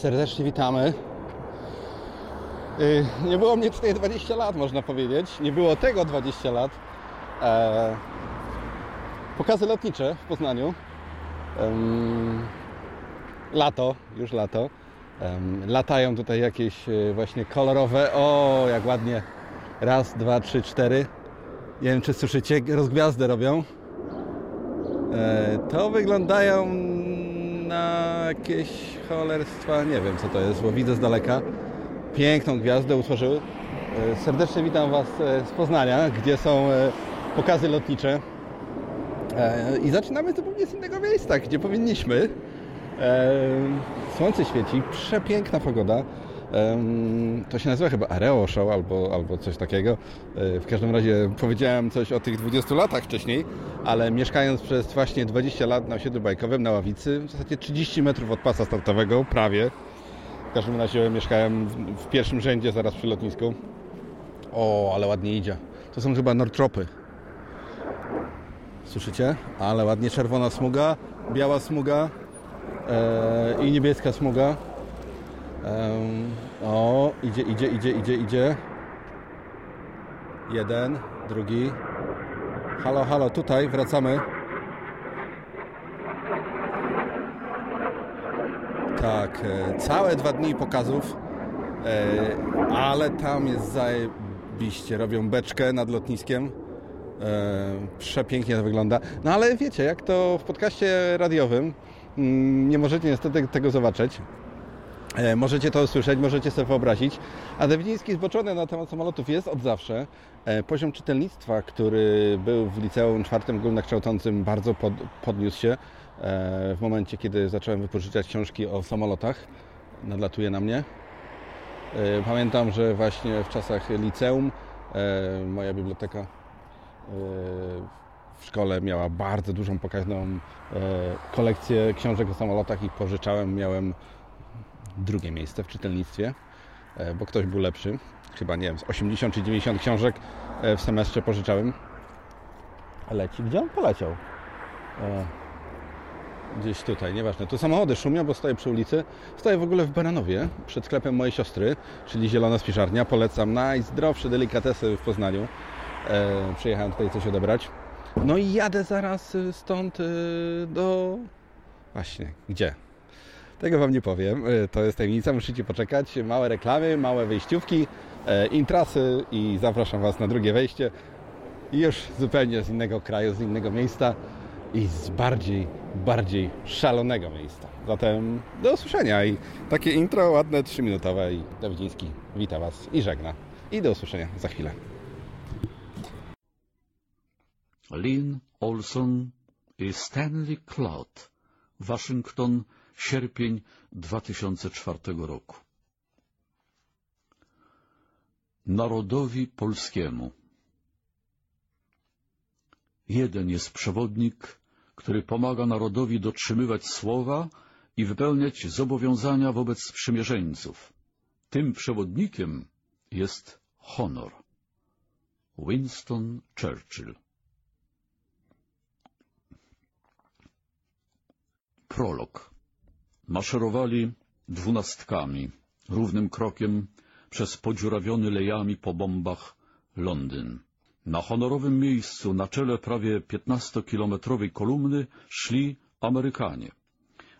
Serdecznie witamy. Y, Nie było mnie tutaj 20 lat, można powiedzieć. Nie było tego 20 lat. E, Pokazy lotnicze w Poznaniu. Lato, już lato. Latają tutaj jakieś e, właśnie kolorowe. O, jak ładnie. Raz, dwa, trzy, cztery. Nie wiem, czy słyszycie, rozgwiazdę robią. E, To wyglądają na jakieś cholerstwa, nie wiem co to jest, bo widzę z daleka. Piękną gwiazdę utworzyły. E, Serdecznie witam Was e, z Poznania, gdzie są e, pokazy lotnicze. I zaczynamy zupełnie z innego miejsca, gdzie powinniśmy. Słońce świeci, przepiękna pogoda. To się nazywa chyba Areo Show albo, albo coś takiego. E, W każdym razie powiedziałem coś o tych 20 latach wcześniej, ale mieszkając przez właśnie 20 lat na osiedlu bajkowym na Ławicy, w zasadzie 30 metrów od pasa startowego, prawie. W każdym razie mieszkałem w pierwszym rzędzie zaraz przy lotnisku. O, ale ładnie idzie. To są chyba Nortropy. Słyszycie? Ale ładnie czerwona smuga, biała smuga e, i niebieska smuga. Em, o, idzie, idzie, idzie, idzie, idzie. Jeden, drugi. Halo, halo, tutaj wracamy. Tak, e, całe dwa dni pokazów, e, ale tam jest zajebiście. Robią beczkę nad lotniskiem. E, Przepięknie to wygląda. No ale wiecie, jak to w podcaście radiowym, mm, nie możecie niestety tego zobaczyć. E, Możecie to usłyszeć, możecie sobie wyobrazić. A Dawidziński zboczony na temat samolotów jest od zawsze. E, Poziom czytelnictwa, który był w liceum czwartym ogólnokształcącym bardzo pod, podniósł się e, w momencie, kiedy zacząłem wypożyczać książki o samolotach. Nadlatuje na mnie. Pamiętam, że właśnie w czasach liceum moja biblioteka w szkole miała bardzo dużą pokaźną kolekcję książek o samolotach i pożyczałem. Miałem drugie miejsce w czytelnictwie, e, bo ktoś był lepszy. Chyba, nie wiem, z 80 czy 90 książek e, w semestrze pożyczałem. Leci. Gdzie on poleciał? E, Gdzieś tutaj, nieważne. Tu samochody szumią, bo stoję przy ulicy. Stoję w ogóle w Baranowie, przed sklepem mojej siostry, czyli Zielona Spiżarnia. Polecam najzdrowsze delikatesy w Poznaniu. Przyjechałem tutaj coś odebrać. No i jadę zaraz stąd do... Właśnie, gdzie? Tego Wam nie powiem. Y, To jest tajemnica, musicie poczekać. Małe reklamy, małe wejściówki, e, intrasy i zapraszam Was na drugie wejście. Już zupełnie z innego kraju, z innego miejsca i z bardziej, bardziej szalonego miejsca. Zatem do usłyszenia i takie intro ładne, trzyminutowe i Dawidziński wita Was i żegna. I do usłyszenia za chwilę. Lynn Olson i Stanley Cloud, Waszyngton, sierpień 2004 roku. Narodowi polskiemu. Jeden jest przewodnik, który pomaga narodowi dotrzymywać słowa i wypełniać zobowiązania wobec sprzymierzeńców. Tym przewodnikiem jest honor. Winston Churchill Prolog. Maszerowali dwunastkami, równym krokiem przez podziurawiony lejami po bombach Londyn. Na honorowym miejscu na czele prawie piętnastokilometrowej kolumny szli Amerykanie,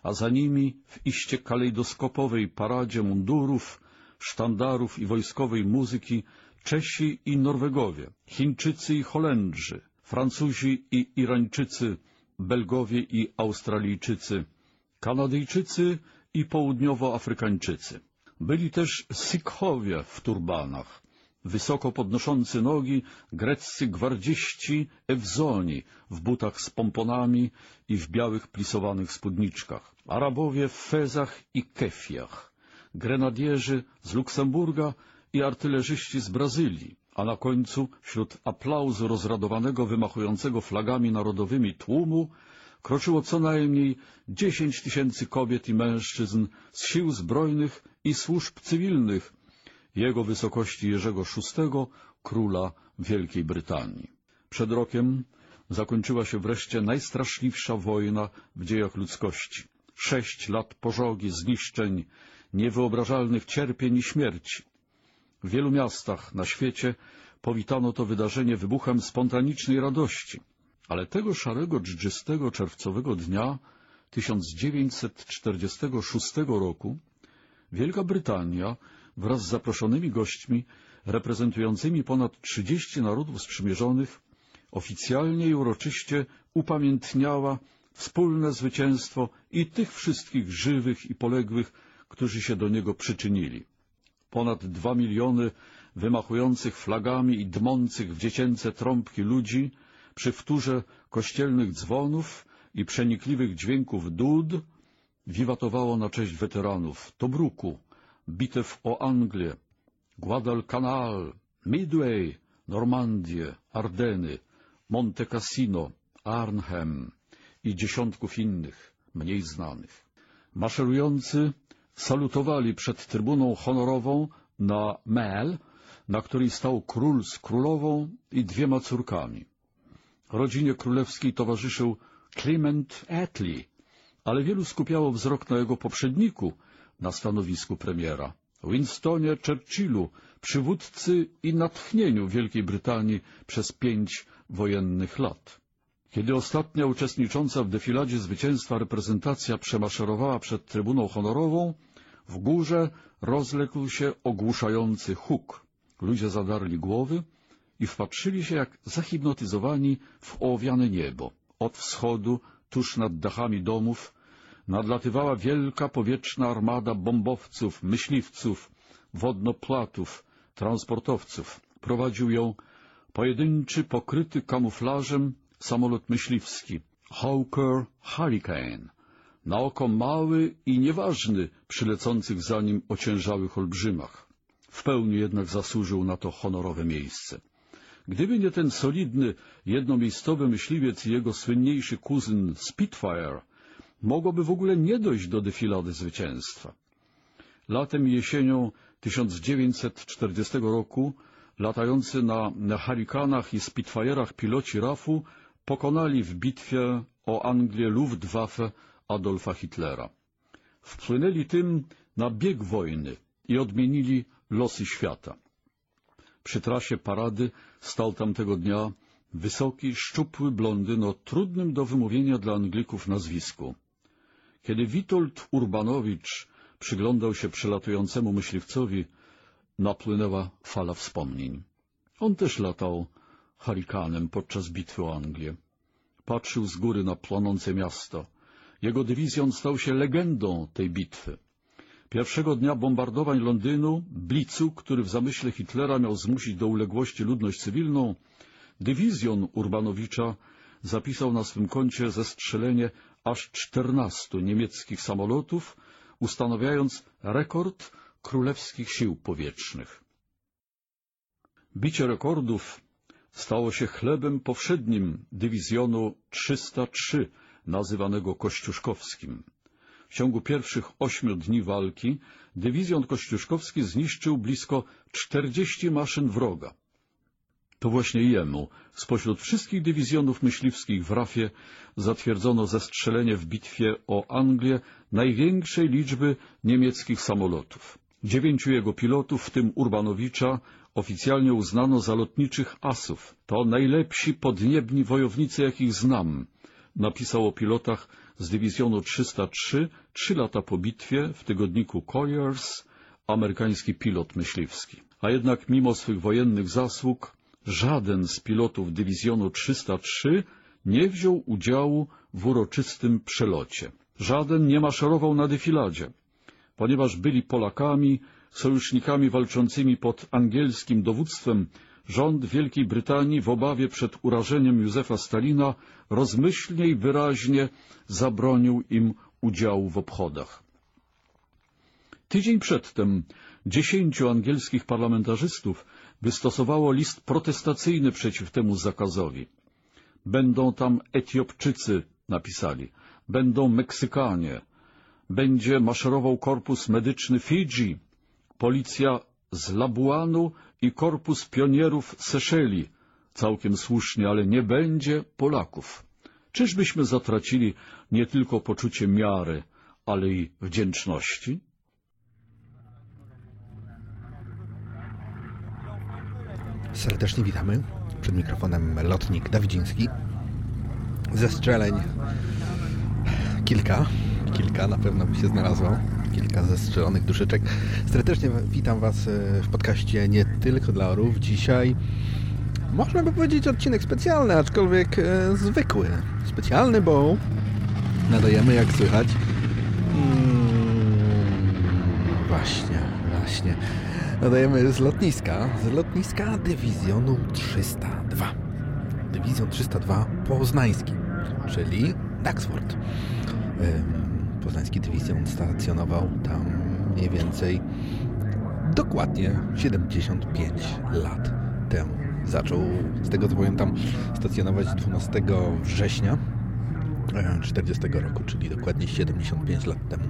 a za nimi w iście kalejdoskopowej paradzie mundurów, sztandarów i wojskowej muzyki Czesi i Norwegowie, Chińczycy i Holendrzy, Francuzi i Irańczycy, Belgowie i Australijczycy, Kanadyjczycy i Południowoafrykańczycy. Byli też Sikhowie w turbanach, wysoko podnoszący nogi greccy gwardziści Ewzoni w butach z pomponami i w białych plisowanych spódniczkach, Arabowie w fezach i kefiach, grenadierzy z Luksemburga i artylerzyści z Brazylii, a na końcu, wśród aplauzu rozradowanego, wymachującego flagami narodowymi tłumu, kroczyło co najmniej dziesięć tysięcy kobiet i mężczyzn z sił zbrojnych i służb cywilnych, jego wysokości Jerzego VI, króla Wielkiej Brytanii. Przed rokiem zakończyła się wreszcie najstraszliwsza wojna w dziejach ludzkości. Sześć lat pożogi, zniszczeń, niewyobrażalnych cierpień i śmierci. W wielu miastach na świecie powitano to wydarzenie wybuchem spontanicznej radości, ale tego szarego, dżdżystego czerwcowego dnia 1946 roku Wielka Brytania wraz z zaproszonymi gośćmi reprezentującymi ponad 30 narodów sprzymierzonych oficjalnie i uroczyście upamiętniała wspólne zwycięstwo i tych wszystkich żywych i poległych, którzy się do niego przyczynili. Ponad dwa miliony wymachujących flagami i dmących w dziecięce trąbki ludzi przy wtórze kościelnych dzwonów i przenikliwych dźwięków dud wiwatowało na cześć weteranów Tobruku, bitew o Anglię, Guadalcanal, Midway, Normandię, Ardeny, Monte Cassino, Arnhem i dziesiątków innych, mniej znanych. Maszerujący salutowali przed trybuną honorową na Mel, na której stał król z królową i dwiema córkami. Rodzinie królewskiej towarzyszył Clement Attlee, ale wielu skupiało wzrok na jego poprzedniku na stanowisku premiera, Winstonie Churchillu, przywódcy i natchnieniu Wielkiej Brytanii przez pięć wojennych lat. Kiedy ostatnia uczestnicząca w defiladzie zwycięstwa reprezentacja przemaszerowała przed trybuną honorową, w górze rozległ się ogłuszający huk. Ludzie zadarli głowy i wpatrzyli się jak zahipnotyzowani w ołowiane niebo. Od wschodu, tuż nad dachami domów, nadlatywała wielka powietrzna armada bombowców, myśliwców, wodnoplatów, transportowców. Prowadził ją pojedynczy, pokryty kamuflażem samolot myśliwski Hawker Hurricane, na oko mały i nieważny przy lecących za nim ociężałych olbrzymach. W pełni jednak zasłużył na to honorowe miejsce. Gdyby nie ten solidny, jednomiejscowy myśliwiec i jego słynniejszy kuzyn Spitfire, mogłoby w ogóle nie dojść do defilady zwycięstwa. Latem i jesienią 1940 roku latający na, na Hurrikanach i Spitfire'ach piloci RAF-u pokonali w bitwie o Anglię Luftwaffe Adolfa Hitlera. Wpłynęli tym na bieg wojny i odmienili losy świata. Przy trasie parady stał tamtego dnia wysoki, szczupły blondyn o trudnym do wymówienia dla Anglików nazwisku. Kiedy Witold Urbanowicz przyglądał się przelatującemu myśliwcowi, napłynęła fala wspomnień. On też latał Harikanem podczas bitwy o Anglię. Patrzył z góry na płonące miasto. Jego dywizjon stał się legendą tej bitwy. Pierwszego dnia bombardowań Londynu, blicu, który w zamyśle Hitlera miał zmusić do uległości ludność cywilną, dywizjon Urbanowicza zapisał na swym koncie zestrzelenie aż czternastu niemieckich samolotów, ustanawiając rekord królewskich sił powietrznych. Bicie rekordów stało się chlebem powszednim dywizjonu 303, nazywanego Kościuszkowskim. W ciągu pierwszych ośmiu dni walki dywizjon kościuszkowski zniszczył blisko 40 maszyn wroga. To właśnie jemu, spośród wszystkich dywizjonów myśliwskich w Rafie, zatwierdzono zestrzelenie w bitwie o Anglię największej liczby niemieckich samolotów. Dziewięciu jego pilotów, w tym Urbanowicza, oficjalnie uznano za lotniczych asów. To najlepsi podniebni wojownicy, jakich znam, napisał o pilotach z dywizjonu 303 trzy lata po bitwie w tygodniku Colliers amerykański pilot myśliwski. A jednak mimo swych wojennych zasług żaden z pilotów dywizjonu 303 nie wziął udziału w uroczystym przelocie. Żaden nie maszerował na defiladzie, ponieważ byli Polakami, sojusznikami walczącymi pod angielskim dowództwem, rząd Wielkiej Brytanii w obawie przed urażeniem Józefa Stalina rozmyślnie i wyraźnie zabronił im udziału w obchodach. Tydzień przedtem dziesięciu angielskich parlamentarzystów wystosowało list protestacyjny przeciw temu zakazowi. Będą tam Etiopczycy, napisali, będą Meksykanie, będzie maszerował korpus medyczny Fidżi, policja z Labuanu i Korpus Pionierów Seszeli, całkiem słusznie, ale nie będzie Polaków. Czyżbyśmy zatracili nie tylko poczucie miary, ale i wdzięczności? Serdecznie witamy. Przed mikrofonem lotnik Dawidziński. Ze strzeleń kilka, kilka na pewno by się znalazło. Kilka zestrzelonych duszyczek. Serdecznie witam Was w podcaście nie tylko dla orów. Dzisiaj można by powiedzieć odcinek specjalny, aczkolwiek e, zwykły. Specjalny, bo nadajemy jak słychać. Mm, właśnie, właśnie. Nadajemy z lotniska, z lotniska dywizjonu 302. Dywizjon 302 poznański, czyli Daxford. Poznański dywizjon stacjonował tam mniej więcej dokładnie 75 lat temu. Zaczął, z tego co pamiętam, stacjonować 12 września 40 roku, czyli dokładnie 75 lat temu.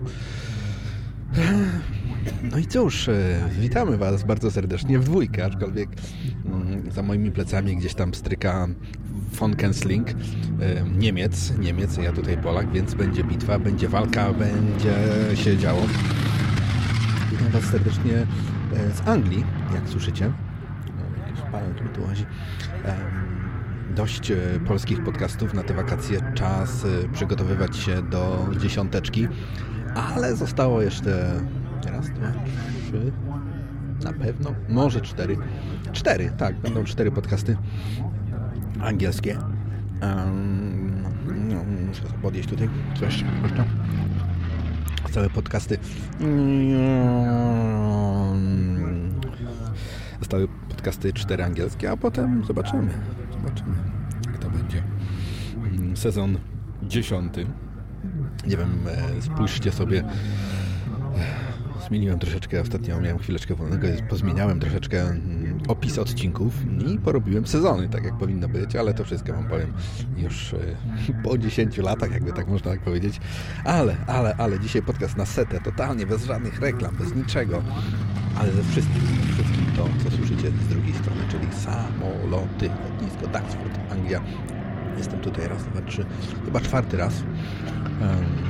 No i cóż, e, witamy Was bardzo serdecznie w dwójkę, aczkolwiek mm, za moimi plecami gdzieś tam stryka von Kensling, e, Niemiec, Niemiec, ja tutaj Polak, więc będzie bitwa, będzie walka, będzie się działo. Witam Was serdecznie e, z Anglii, jak słyszycie. Pająk mi tu łazi. Dość polskich podcastów na te wakacje, czas przygotowywać się do dziesiąteczki, ale zostało jeszcze raz, dwa, trzy, na pewno, może cztery. Cztery, tak, będą cztery podcasty angielskie. Um, no, muszę podjeść tutaj coś jeszcze. Całe podcasty. Zostały podcasty cztery angielskie, a potem zobaczymy. Zobaczymy, jak to będzie. Sezon dziesiąty. Nie wiem, e, spójrzcie sobie zmieniłem troszeczkę, ostatnio miałem chwileczkę wolnego, pozmieniałem troszeczkę mm, opis odcinków i porobiłem sezony, tak jak powinno być, ale to wszystko Wam powiem już e, po 10 latach, jakby tak można tak powiedzieć. Ale, ale, ale dzisiaj podcast na setę, totalnie bez żadnych reklam, bez niczego, ale ze wszystkim, wszystkim to, co słyszycie z drugiej strony, czyli samoloty, lotnisko Duxford, Anglia. Jestem tutaj raz, dwa, trzy, chyba czwarty raz.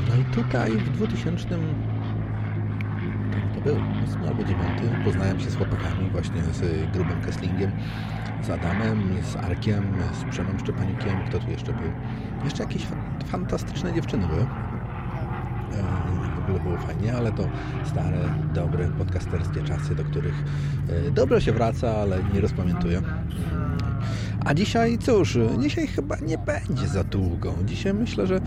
No i tutaj w 2000 był, ósmy albo dziewiąty. Poznałem się z chłopakami właśnie z Grubem Kesslingiem, z Adamem, z Arkiem, z Przemem Szczepaniukiem. Kto tu jeszcze był? Jeszcze jakieś fantastyczne dziewczyny były. E, w ogóle było fajnie, ale to stare, dobre podcasterskie czasy, do których e, dobrze się wraca, ale nie rozpamiętuję. A dzisiaj cóż, dzisiaj chyba nie będzie za długo. Dzisiaj myślę, że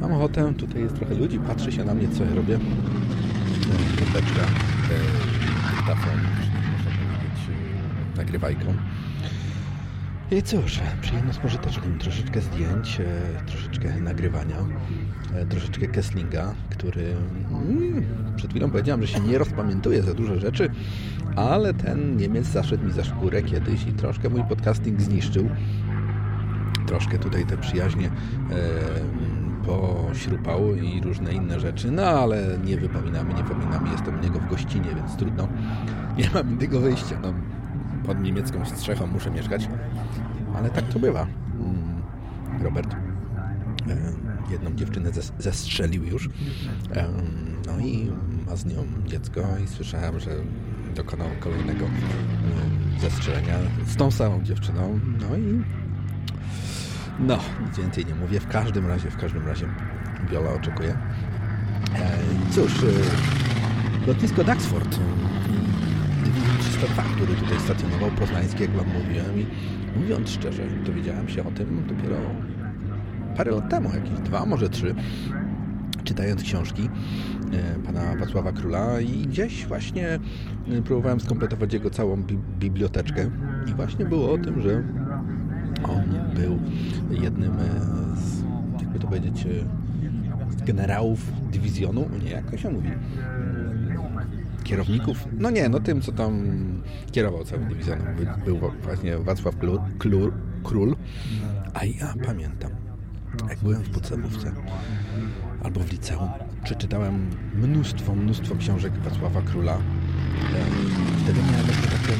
mam ochotę, tutaj jest trochę ludzi, patrzy się na mnie, co ja robię koteczka dyktafon, można powiedzieć e, nagrywajką. I cóż, przyjemno z pożytecznym. Troszeczkę zdjęć, e, troszeczkę nagrywania, e, troszeczkę Kesslinga, który mm, przed chwilą powiedziałem, że się nie rozpamiętuje za dużo rzeczy, ale ten Niemiec zaszedł mi za szkórę kiedyś i troszkę mój podcasting zniszczył. Troszkę tutaj te przyjaźnie pośrupał i różne inne rzeczy, no ale nie wypominamy, nie pominamy, jestem u niego w gościnie, więc trudno, nie mam innego wyjścia, no, pod niemiecką strzechą muszę mieszkać, ale tak to bywa. Mm, Robert e, jedną dziewczynę zestrzelił już, e, no i ma z nią dziecko i słyszałem, że dokonał kolejnego e, zestrzelenia z tą samą dziewczyną, no i no, nic więcej nie mówię. W każdym razie, w każdym razie Viola oczekuje. E, cóż, e, lotnisko Duxford i 302, który tutaj stacjonował, poznański, jak Wam mówiłem i mówiąc szczerze, dowiedziałem się o tym dopiero parę lat temu, jakieś dwa, może trzy, czytając książki e, pana Wacława Króla i gdzieś właśnie próbowałem skompletować jego całą biblioteczkę i właśnie było o tym, że on był jednym z, jakby to powiedzieć, z generałów dywizjonu, nie, jak to się mówi, kierowników, no nie, no tym, co tam kierował całym dywizjonem, był właśnie Wacław Król, Król, a ja pamiętam, jak byłem w podstawówce albo w liceum, przeczytałem mnóstwo, mnóstwo książek Wacława Króla. Wtedy miałem jeszcze taką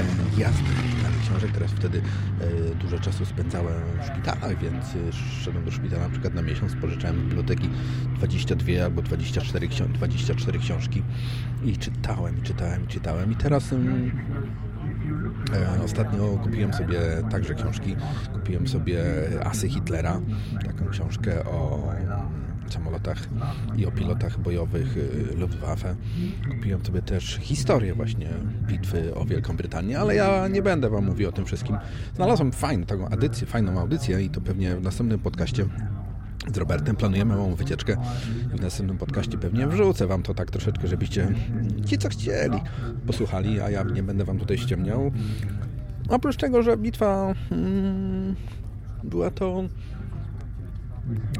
e, jazdę książek. Teraz wtedy e, dużo czasu spędzałem w szpitalach, więc e, szedłem do szpitala na przykład na miesiąc, pożyczałem biblioteki 22 albo 24, 24 książki i czytałem, czytałem, czytałem. I teraz E, ostatnio kupiłem sobie także książki. Kupiłem sobie Asy Hitlera, taką książkę o samolotach i o pilotach bojowych y, Luftwaffe. Kupiłem sobie też historię właśnie bitwy o Wielką Brytanię, ale ja nie będę Wam mówił o tym wszystkim. Znalazłem fajną taką audycję, fajną audycję i to pewnie w następnym podcaście z Robertem planujemy małą wycieczkę i w następnym podcaście pewnie wrzucę Wam to tak troszeczkę, żebyście ci, co chcieli, posłuchali, a ja nie będę Wam tutaj ściemniał. Oprócz tego, że bitwa hmm, była to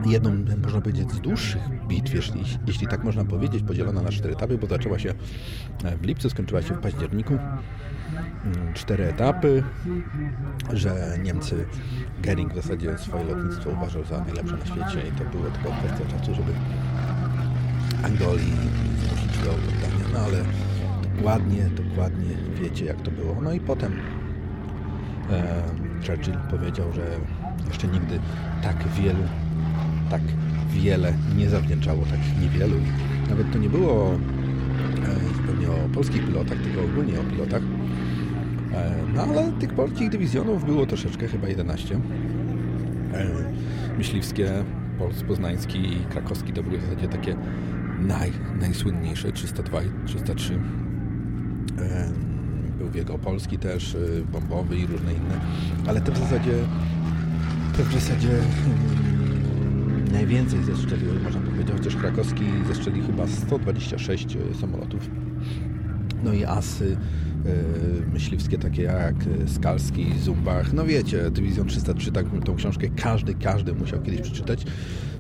jedną, można powiedzieć, z dłuższych bitw, jeśli, jeśli tak można powiedzieć, podzielona na cztery etapy, bo zaczęła się w lipcu, skończyła się w październiku. Mm, cztery etapy, że Niemcy, Gering w zasadzie swoje lotnictwo uważał za najlepsze na świecie i to było tylko kwestia czasu, żeby Angolii zmusić do oddania, no ale dokładnie, dokładnie wiecie jak to było. No i potem e, Churchill powiedział, że jeszcze nigdy tak wielu tak wiele nie zawdzięczało tak niewielu. Nawet to nie było e, pewnie o polskich pilotach, tylko ogólnie o pilotach. E, no ale tych polskich dywizjonów było troszeczkę, chyba 11. E, myśliwskie, Poznański i Krakowski to były w zasadzie takie naj, najsłynniejsze, 302 i 303. Był Wielkopolski też, bombowy i różne inne, ale te w zasadzie te w zasadzie najwięcej zestrzelił, można powiedzieć, chociaż krakowski zestrzeli chyba 126 e, samolotów. No i asy e, myśliwskie takie jak Skalski, Zumbach. No wiecie, Dywizjon 303, tak, tą książkę każdy, każdy musiał kiedyś przeczytać.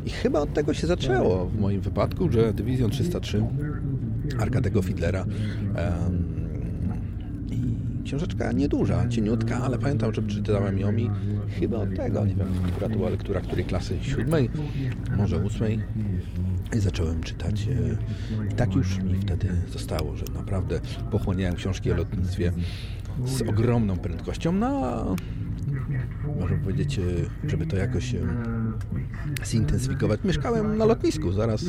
I chyba od tego się zaczęło w moim wypadku, że Dywizjon 303 Arkadego Fidlera Książeczka nieduża, cieniutka, ale pamiętam, że przeczytałem ją i chyba od tego, nie wiem, która była lektura, której klasy siódmej, może ósmej. I zacząłem czytać. E, I tak już mi wtedy zostało, że naprawdę pochłaniałem książki o lotnictwie z ogromną prędkością. No, można powiedzieć, e, żeby to jakoś e, zintensyfikować. Mieszkałem na lotnisku, zaraz e,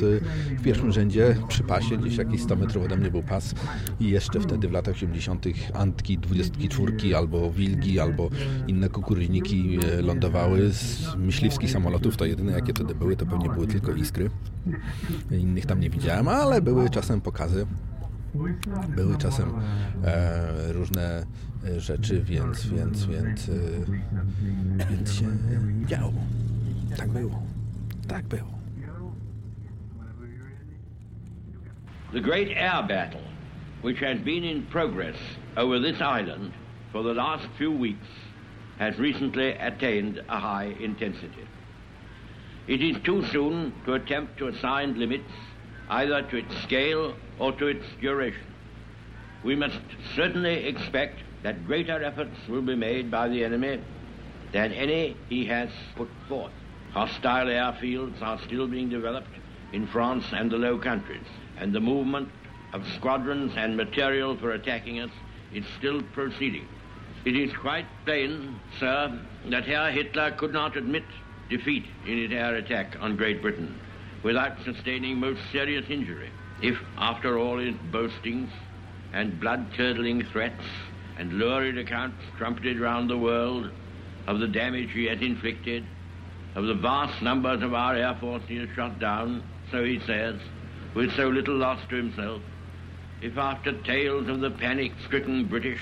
w pierwszym rzędzie przy pasie, gdzieś jakieś 100 metrów ode mnie był pas i jeszcze wtedy w latach 80. Antki 24 albo Wilgi, albo inne kukuryźniki lądowały z myśliwskich samolotów, to jedyne jakie wtedy były, to pewnie były tylko iskry. Innych tam nie widziałem, ale były czasem pokazy były czasem e, różne e, rzeczy, więc, więc, więc, e, więc się działo. Tak było. Tak było. The great air battle, which has been in progress over this island for the last few weeks, has recently attained a high intensity. It is too soon to attempt to assign limits either to its scale or to its duration. We must certainly expect that greater efforts will be made by the enemy than any he has put forth. Hostile airfields are still being developed in France and the Low Countries, and the movement of squadrons and material for attacking us is still proceeding. It is quite plain, sir, that Herr Hitler could not admit defeat in his air attack on Great Britain without sustaining most serious injury. If, after all his boastings and blood-curdling threats and lurid accounts trumpeted round the world of the damage he had inflicted, of the vast numbers of our Air Force he has shot down, so he says, with so little loss to himself, if after tales of the panic-stricken British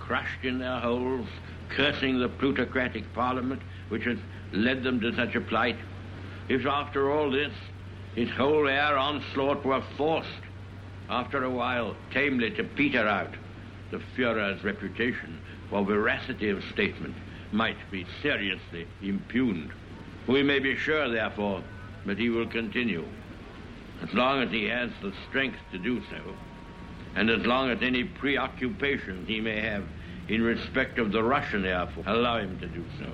crushed in their holes, cursing the plutocratic parliament which has led them to such a plight, if after all this his whole air onslaught were forced, after a while, tamely to peter out. The Führer's reputation for veracity of statement might be seriously impugned. We may be sure, therefore, that he will continue, as long as he has the strength to do so, and as long as any preoccupations he may have in respect of the Russian Air Force allow him to do so.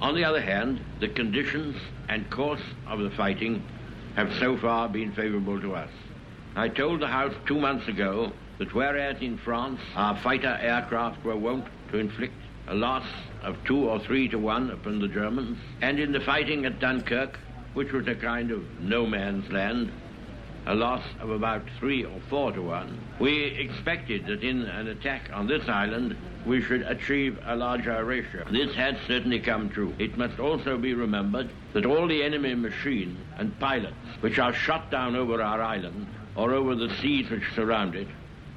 On the other hand, the conditions and course of the fighting have so far been favorable to us. I told the House two months ago that whereas in France our fighter aircraft were wont to inflict a loss of two or three to one upon the Germans, and in the fighting at Dunkirk, which was a kind of no man's land, a loss of about three or four to one, we expected that in an attack on this island we should achieve a larger ratio. This had certainly come true. It must also be remembered that all the enemy machines and pilots which are shot down over our island or over the seas which surround it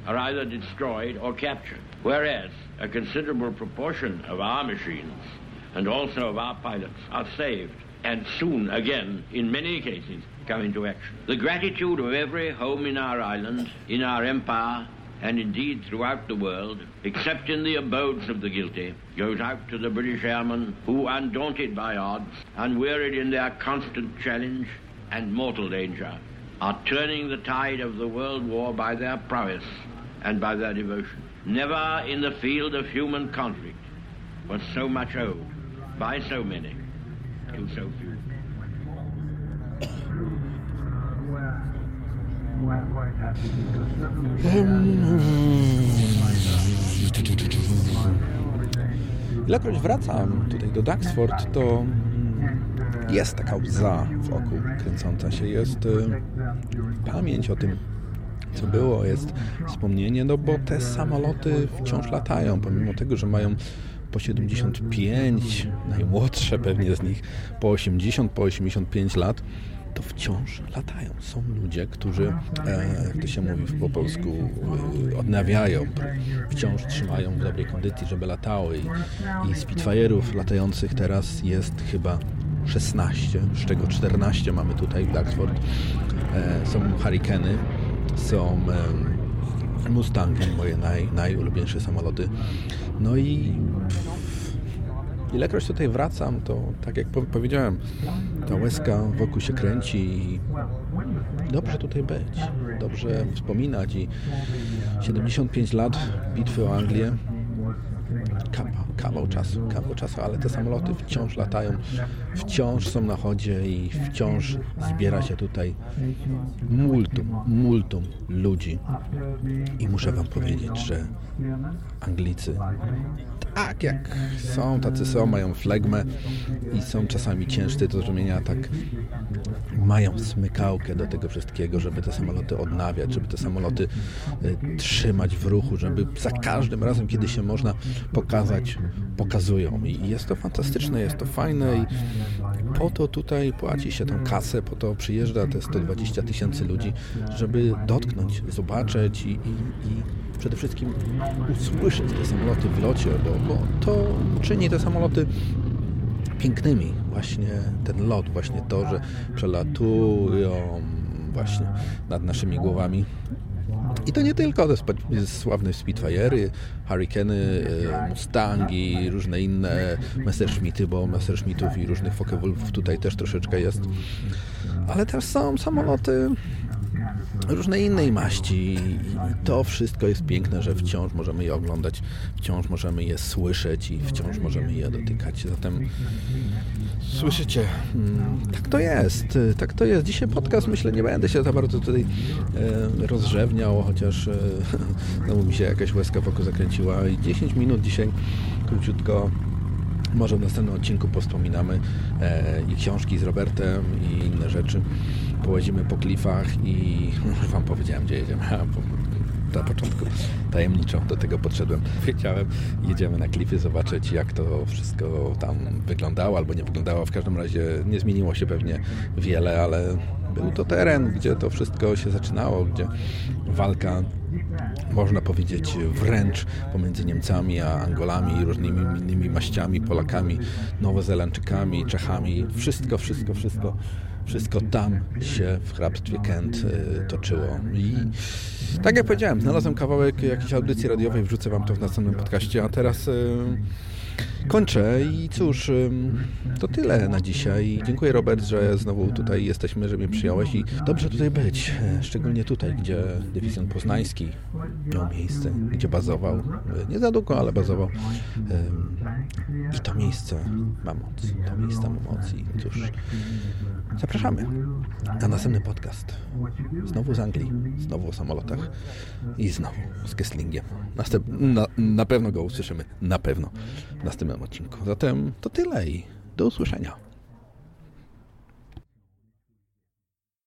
are either destroyed or captured, whereas a considerable proportion of our machines and also of our pilots are saved and soon again, in many cases, come into action. The gratitude of every home in our island, in our empire, and indeed throughout the world, except in the abodes of the guilty, goes out to the British airmen who, undaunted by odds, unwearied in their constant challenge and mortal danger, are turning the tide of the world war by their prowess and by their devotion. Never in the field of human conflict was so much owed by so many to so few. Ilekroć wracam tutaj do Duxford, to mm, jest taka łza w oku kręcąca się. Jest pamięć o tym, co było, jest wspomnienie, no bo te samoloty wciąż latają, pomimo tego, że mają po 75, najmłodsze pewnie z nich po 80, po 85 lat, to wciąż latają. Są ludzie, którzy, e, jak to się mówi po polsku, e, odnawiają, wciąż trzymają w dobrej kondycji, żeby latały. I, i Spitfire'ów latających teraz jest chyba 16, z czego 14 mamy tutaj w Duxford. E, są Hurricany, są Mustangi, moje naj, najulubieńsze samoloty. No i ilekroć tutaj wracam, to tak jak powiedziałem, ta łezka wokół się kręci i dobrze tutaj być, dobrze wspominać i 75 lat bitwy o Anglię kawał, kawał czasu, kawał czasu, ale te samoloty wciąż latają, wciąż są na chodzie i wciąż zbiera się tutaj multum, multum ludzi. I muszę wam powiedzieć, że Anglicy tak jak są, tacy są, mają flegmę i są czasami ciężcy do zrozumienia, tak mają smykałkę do tego wszystkiego, żeby te samoloty odnawiać, żeby te samoloty y, trzymać w ruchu, żeby za każdym razem, kiedy się można pokazać, pokazują. I jest to fantastyczne, jest to fajne i po to tutaj płaci się tą kasę, po to przyjeżdża te 120 tysięcy ludzi, żeby dotknąć, zobaczyć i, i, i przede wszystkim usłyszeć te samoloty w locie, bo, bo to czyni te samoloty pięknymi. Właśnie ten lot, właśnie to, że przelatują właśnie nad naszymi głowami. I to nie tylko te sławne Spitfire'y, Hurricane, Mustangi, różne inne Messerschmitty, bo Messerschmittów i różnych Focke-Wulfów tutaj też troszeczkę jest. Ale też są samoloty różnej innej maści i to wszystko jest piękne, że wciąż możemy je oglądać, wciąż możemy je słyszeć i wciąż możemy je dotykać. Zatem słyszycie, mm, tak to jest, tak to jest. Dzisiaj podcast, myślę, nie będę się za bardzo tutaj e, rozrzewniał, chociaż e, znowu mi się jakaś łezka wokół zakręciła i 10 minut dzisiaj króciutko może w następnym odcinku wspominamy e, i książki z Robertem i inne rzeczy połazimy po klifach i Wam powiedziałem, gdzie jedziemy. Na początku tajemniczo do tego podszedłem. Wiedziałem, jedziemy na klify zobaczyć, jak to wszystko tam wyglądało albo nie wyglądało. W każdym razie nie zmieniło się pewnie wiele, ale był to teren, gdzie to wszystko się zaczynało, gdzie walka można powiedzieć wręcz pomiędzy Niemcami a Angolami, różnymi innymi maściami, Polakami, Nowozelandczykami, Czechami. Wszystko, wszystko, wszystko wszystko tam się w hrabstwie Kent y, toczyło. I tak jak powiedziałem, znalazłem kawałek jakiejś audycji radiowej, wrzucę wam to w następnym podcaście, a teraz y, kończę i cóż, to tyle na dzisiaj. Dziękuję Robert, że znowu tutaj jesteśmy, że mnie przyjąłeś i dobrze tutaj być, e, szczególnie tutaj, gdzie dywizjon poznański miał miejsce, gdzie bazował, nie za długo, ale bazował i to miejsce ma moc, to miejsce ma moc i cóż, zapraszamy na następny podcast. Znowu z Anglii, znowu o samolotach i znowu z Kesslingiem. Następ, na, na pewno go usłyszymy, na pewno następnym odcinku. Zatem to tyle i do usłyszenia.